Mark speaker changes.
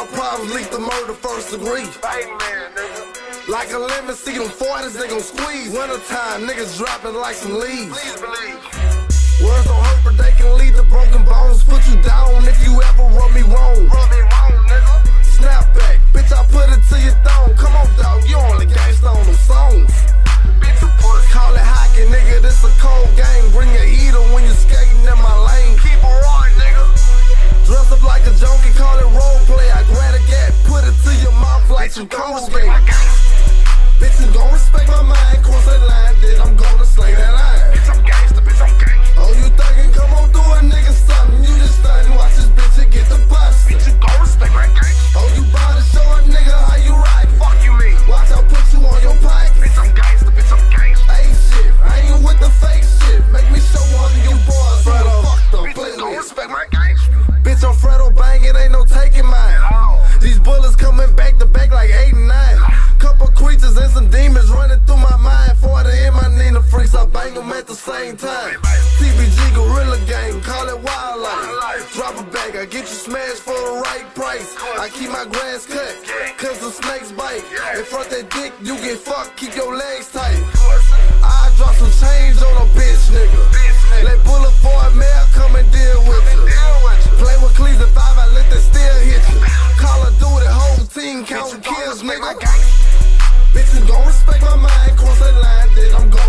Speaker 1: Car problems lead to murder first degree. Like a lemon, see them 40s, they gon' squeeze. Wintertime, niggas dropping like some leaves.
Speaker 2: Please believe.
Speaker 1: some cold spray. Bitch, I'm going same time. CBG Gorilla Game, call it wildlife. Drop a bag, I get you smashed for the right price. I keep my grass cut, cause the snakes bite. In front that dick, you get fucked, keep your legs tight. I drop some change on a bitch
Speaker 2: nigga. Let
Speaker 1: Boulevard Mail come and deal with you. Play with Cleveland 5, I let the steel hit you. Call a dude, the whole team counting kills, nigga. Bitch, you gon' respect my mind, cross that line, then I'm gone.